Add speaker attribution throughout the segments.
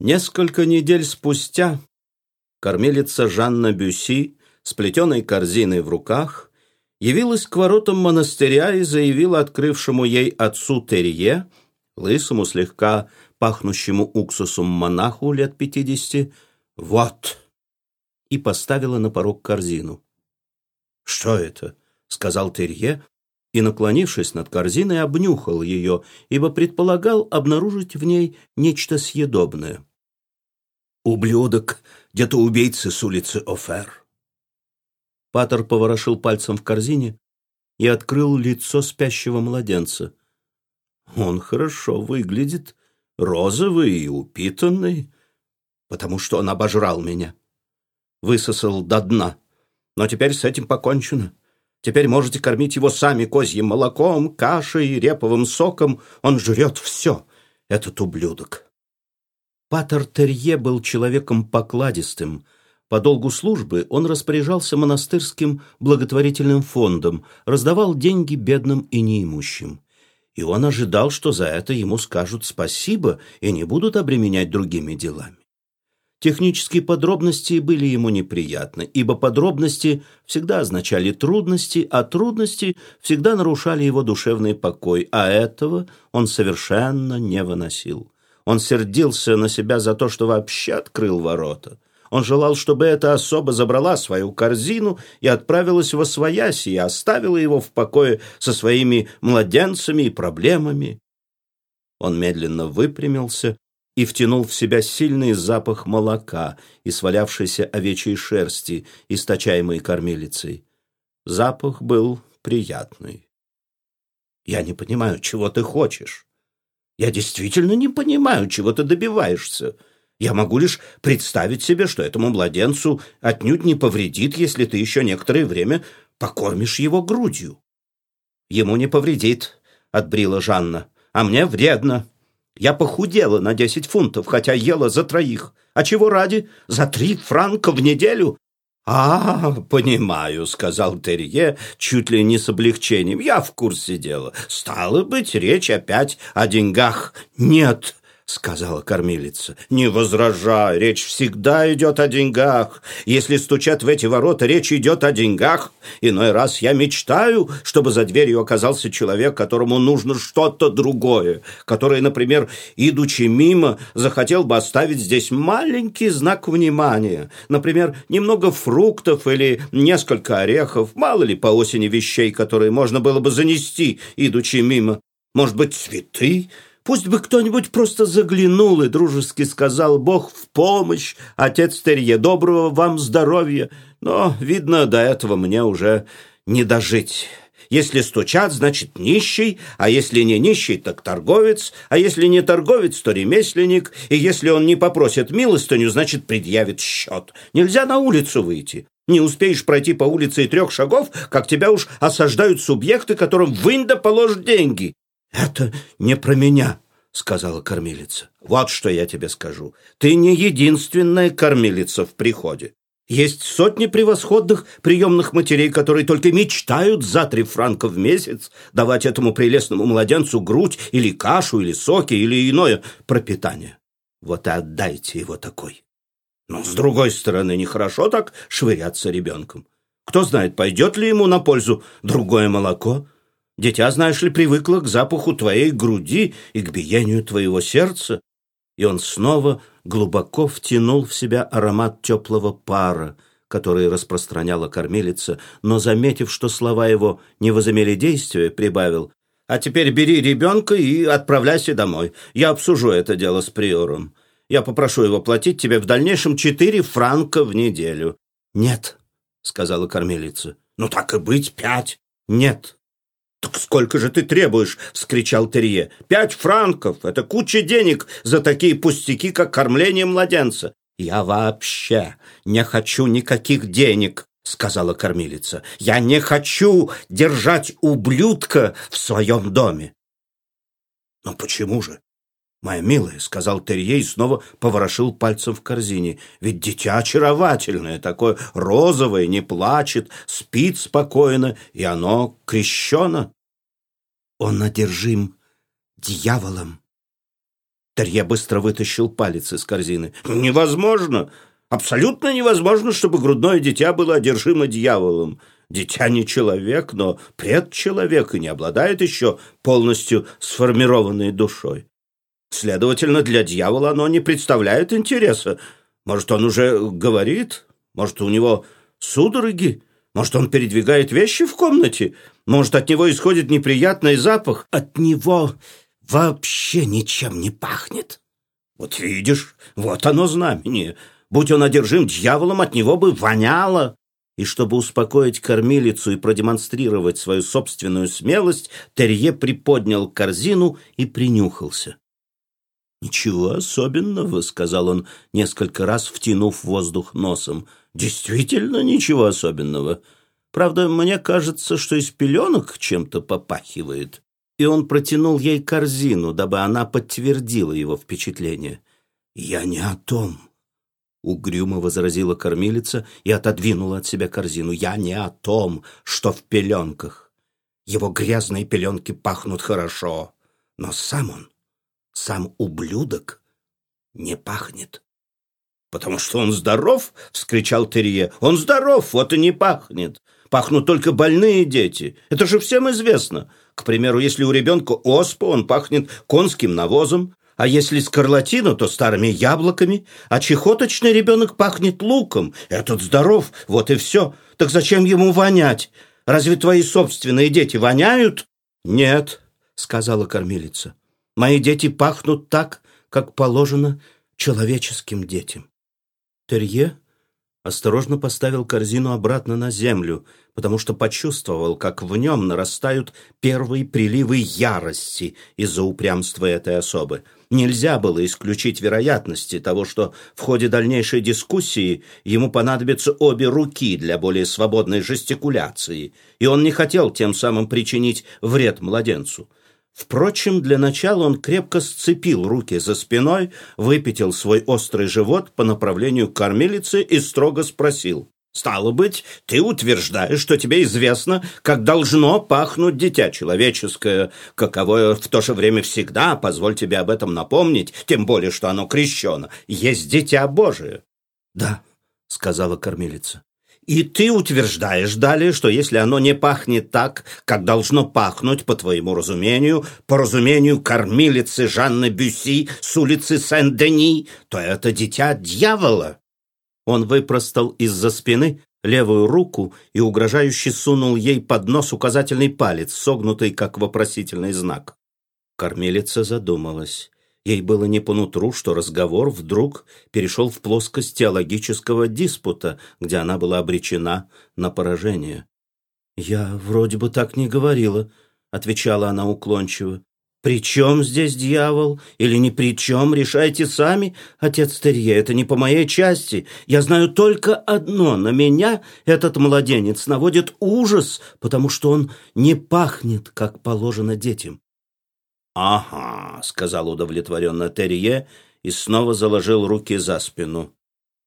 Speaker 1: Несколько недель спустя кормилица Жанна Бюси с плетеной корзиной в руках явилась к воротам монастыря и заявила открывшему ей отцу Терье, лысому, слегка пахнущему уксусом монаху лет пятидесяти, «Вот!» и поставила на порог корзину. «Что это?» — сказал Терье, и, наклонившись над корзиной, обнюхал ее, ибо предполагал обнаружить в ней нечто съедобное. «Ублюдок, где-то убийцы с улицы Офер». Патер поворошил пальцем в корзине и открыл лицо спящего младенца. «Он хорошо выглядит, розовый и упитанный, потому что он обожрал меня. Высосал до дна, но теперь с этим покончено». Теперь можете кормить его сами козьим молоком, кашей, реповым соком. Он жрет все, этот ублюдок. Патер Терье был человеком покладистым. По долгу службы он распоряжался монастырским благотворительным фондом, раздавал деньги бедным и неимущим. И он ожидал, что за это ему скажут спасибо и не будут обременять другими делами. Технические подробности были ему неприятны, ибо подробности всегда означали трудности, а трудности всегда нарушали его душевный покой, а этого он совершенно не выносил. Он сердился на себя за то, что вообще открыл ворота. Он желал, чтобы эта особа забрала свою корзину и отправилась во свояси, и оставила его в покое со своими младенцами и проблемами. Он медленно выпрямился и втянул в себя сильный запах молока и свалявшейся овечьей шерсти, источаемой кормилицей. Запах был приятный. «Я не понимаю, чего ты хочешь. Я действительно не понимаю, чего ты добиваешься. Я могу лишь представить себе, что этому младенцу отнюдь не повредит, если ты еще некоторое время покормишь его грудью». «Ему не повредит», — отбрила Жанна, — «а мне вредно». Я похудела на десять фунтов, хотя ела за троих. А чего ради? За три франка в неделю? «А, понимаю», — сказал Терье, чуть ли не с облегчением. «Я в курсе дела. Стало быть, речь опять о деньгах. Нет, — сказала кормилица. «Не возражай, речь всегда идет о деньгах. Если стучат в эти ворота, речь идет о деньгах. Иной раз я мечтаю, чтобы за дверью оказался человек, которому нужно что-то другое, который, например, идучи мимо, захотел бы оставить здесь маленький знак внимания. Например, немного фруктов или несколько орехов, мало ли по осени вещей, которые можно было бы занести, идучи мимо. Может быть, цветы?» Пусть бы кто-нибудь просто заглянул и дружески сказал «Бог в помощь, отец Терье, доброго вам здоровья». Но, видно, до этого мне уже не дожить. Если стучат, значит нищий, а если не нищий, так торговец, а если не торговец, то ремесленник, и если он не попросит милостыню, значит предъявит счет. Нельзя на улицу выйти. Не успеешь пройти по улице и трех шагов, как тебя уж осаждают субъекты, которым вынь да положь деньги. «Это не про меня», — сказала кормилица. «Вот что я тебе скажу. Ты не единственная кормилица в приходе. Есть сотни превосходных приемных матерей, которые только мечтают за три франка в месяц давать этому прелестному младенцу грудь или кашу, или соки, или иное пропитание. Вот и отдайте его такой. Но, с другой стороны, нехорошо так швыряться ребенком. Кто знает, пойдет ли ему на пользу другое молоко, Дитя, знаешь ли, привыкло к запаху твоей груди и к биению твоего сердца. И он снова глубоко втянул в себя аромат теплого пара, который распространяла кормилица, но, заметив, что слова его не возымели действия, прибавил «А теперь бери ребенка и отправляйся домой. Я обсужу это дело с приором. Я попрошу его платить тебе в дальнейшем четыре франка в неделю». «Нет», — сказала кормилица. «Ну так и быть, пять». «Нет», «Так сколько же ты требуешь?» — вскричал Терье. «Пять франков! Это куча денег за такие пустяки, как кормление младенца!» «Я вообще не хочу никаких денег!» — сказала кормилица. «Я не хочу держать ублюдка в своем доме!» «Но почему же?» «Моя милая», — сказал Терье и снова поворошил пальцем в корзине. «Ведь дитя очаровательное, такое розовое, не плачет, спит спокойно, и оно крещено». «Он одержим дьяволом», Терье быстро вытащил палец из корзины. «Невозможно! Абсолютно невозможно, чтобы грудное дитя было одержимо дьяволом. Дитя не человек, но предчеловек и не обладает еще полностью сформированной душой. Следовательно, для дьявола оно не представляет интереса. Может, он уже говорит? Может, у него судороги? Может, он передвигает вещи в комнате? Может, от него исходит неприятный запах? От него вообще ничем не пахнет. Вот видишь, вот оно знамение. Будь он одержим дьяволом, от него бы воняло. И чтобы успокоить кормилицу и продемонстрировать свою собственную смелость, Терье приподнял корзину и принюхался. «Ничего особенного», — сказал он, несколько раз втянув воздух носом. «Действительно ничего особенного. Правда, мне кажется, что из пеленок чем-то попахивает». И он протянул ей корзину, дабы она подтвердила его впечатление. «Я не о том», Угрюмо возразила кормилица и отодвинула от себя корзину. «Я не о том, что в пеленках. Его грязные пеленки пахнут хорошо, но сам он, сам ублюдок, не пахнет». «Потому что он здоров?» — вскричал Терье. «Он здоров, вот и не пахнет. Пахнут только больные дети. Это же всем известно. К примеру, если у ребенка оспа, он пахнет конским навозом, а если скарлатина, то старыми яблоками, а чехоточный ребенок пахнет луком. Этот здоров, вот и все. Так зачем ему вонять? Разве твои собственные дети воняют? Нет, сказала кормилица. Мои дети пахнут так, как положено человеческим детям. Терье осторожно поставил корзину обратно на землю, потому что почувствовал, как в нем нарастают первые приливы ярости из-за упрямства этой особы – нельзя было исключить вероятности того, что в ходе дальнейшей дискуссии ему понадобятся обе руки для более свободной жестикуляции, и он не хотел тем самым причинить вред младенцу. Впрочем, для начала он крепко сцепил руки за спиной, выпятил свой острый живот по направлению к кормилице и строго спросил. Стало быть, ты утверждаешь, что тебе известно, как должно пахнуть дитя человеческое, каковое в то же время всегда, позволь тебе об этом напомнить, тем более, что оно крещено, есть дитя Божие. Да, сказала кормилица. И ты утверждаешь далее, что если оно не пахнет так, как должно пахнуть, по твоему разумению, по разумению кормилицы Жанны Бюсси с улицы Сен-Дени, то это дитя дьявола. Он выпростал из-за спины левую руку и угрожающе сунул ей под нос указательный палец, согнутый как вопросительный знак. Кормилица задумалась. Ей было не по нутру, что разговор вдруг перешел в плоскость теологического диспута, где она была обречена на поражение. «Я вроде бы так не говорила», — отвечала она уклончиво. «При чем здесь дьявол? Или ни при чем? Решайте сами, отец Терье, это не по моей части. Я знаю только одно. На меня этот младенец наводит ужас, потому что он не пахнет, как положено детям». «Ага», — сказал удовлетворенно Терье и снова заложил руки за спину.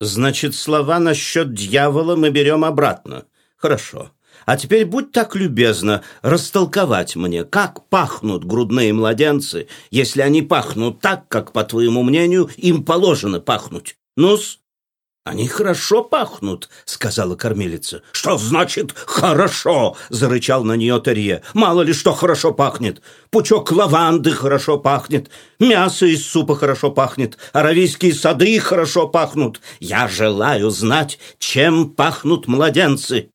Speaker 1: «Значит, слова насчет дьявола мы берем обратно. Хорошо. А теперь будь так любезна растолковать мне, как пахнут грудные младенцы, если они пахнут так, как, по твоему мнению, им положено пахнуть. Ну-с, «Они хорошо пахнут», — сказала кормилица. «Что значит «хорошо»?» — зарычал на нее Терье. «Мало ли что хорошо пахнет. Пучок лаванды хорошо пахнет, мясо из супа хорошо пахнет, аравийские сады хорошо пахнут. Я желаю знать, чем пахнут младенцы».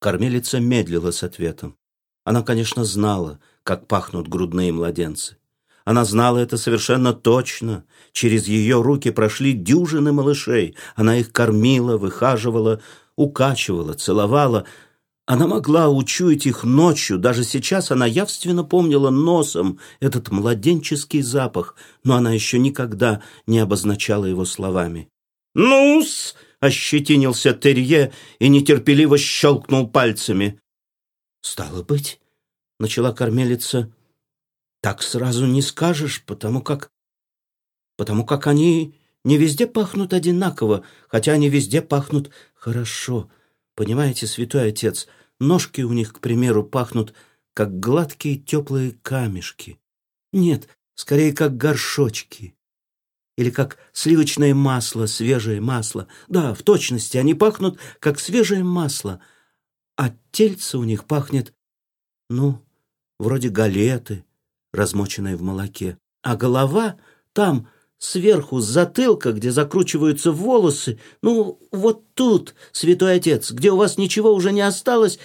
Speaker 1: Кормилица медлила с ответом. Она, конечно, знала, как пахнут грудные младенцы. Она знала это совершенно точно. Через ее руки прошли дюжины малышей. Она их кормила, выхаживала, укачивала, целовала. Она могла учуять их ночью. Даже сейчас она явственно помнила носом этот младенческий запах, но она еще никогда не обозначала его словами. «Ну-с!» ощетинился Терье и нетерпеливо щелкнул пальцами. «Стало быть», — начала кормилица, — «так сразу не скажешь, потому как... потому как они не везде пахнут одинаково, хотя они везде пахнут хорошо. Понимаете, святой отец, ножки у них, к примеру, пахнут, как гладкие теплые камешки. Нет, скорее как горшочки. Или как сливочное масло, свежее масло. Да, в точности, они пахнут, как свежее масло. А тельце у них пахнет, ну, вроде галеты, размоченной в молоке. А голова там, сверху, с затылка, где закручиваются волосы, ну, вот тут, святой отец, где у вас ничего уже не осталось,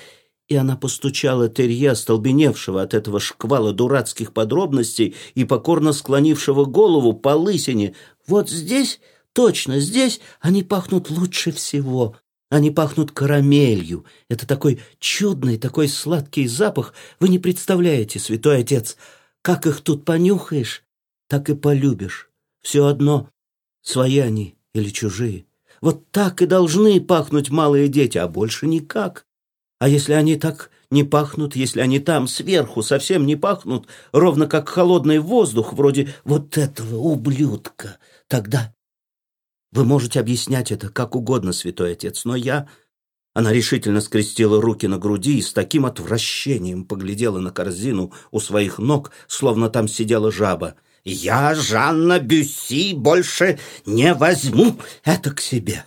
Speaker 1: и она постучала Терье, столбеневшего от этого шквала дурацких подробностей и покорно склонившего голову по лысине. «Вот здесь, точно здесь, они пахнут лучше всего. Они пахнут карамелью. Это такой чудный, такой сладкий запах. Вы не представляете, святой отец, как их тут понюхаешь, так и полюбишь. Все одно, свои они или чужие. Вот так и должны пахнуть малые дети, а больше никак. А если они так не пахнут, если они там сверху совсем не пахнут, ровно как холодный воздух, вроде вот этого ублюдка, тогда вы можете объяснять это как угодно, святой отец, но я... Она решительно скрестила руки на груди и с таким отвращением поглядела на корзину у своих ног, словно там сидела жаба. «Я, Жанна Бюсси, больше не возьму это к себе!»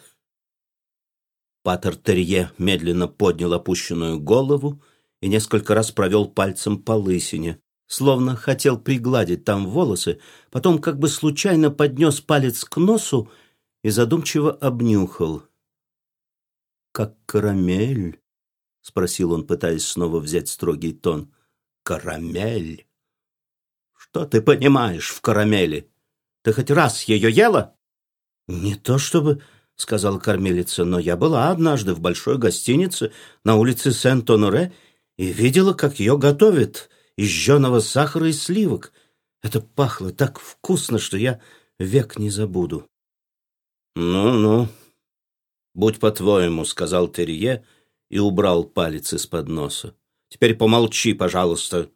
Speaker 1: Патер Терье медленно поднял опущенную голову и несколько раз провел пальцем по лысине, словно хотел пригладить там волосы, потом как бы случайно поднес палец к носу и задумчиво обнюхал. «Как карамель?» — спросил он, пытаясь снова взять строгий тон. «Карамель? Что ты понимаешь в карамели? Ты хоть раз ее ела?» «Не то чтобы...» — сказала кормилица, «но я была однажды в большой гостинице на улице Сент-Оноре и видела, как ее готовят из жженого сахара и сливок. Это пахло так вкусно, что я век не забуду». «Ну-ну, будь по-твоему», — сказал Терье и убрал палец из-под носа. «Теперь помолчи, пожалуйста.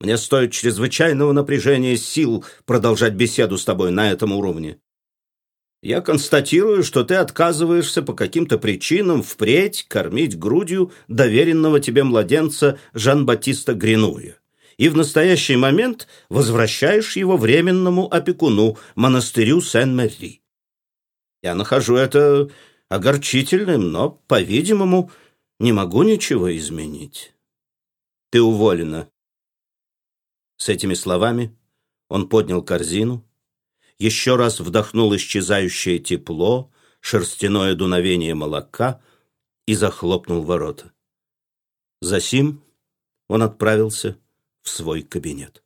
Speaker 1: Мне стоит чрезвычайного напряжения сил продолжать беседу с тобой на этом уровне. Я констатирую, что ты отказываешься по каким-то причинам впредь кормить грудью доверенного тебе младенца Жан-Батиста Гринуя. И в настоящий момент возвращаешь его временному опекуну, монастырю Сен-Мэри. Я нахожу это огорчительным, но, по-видимому, не могу ничего изменить. Ты уволена. С этими словами он поднял корзину, еще раз вдохнул исчезающее тепло, шерстяное дуновение молока и захлопнул ворота. Засим он отправился в свой кабинет.